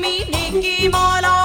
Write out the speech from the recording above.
mi ni ki mo lo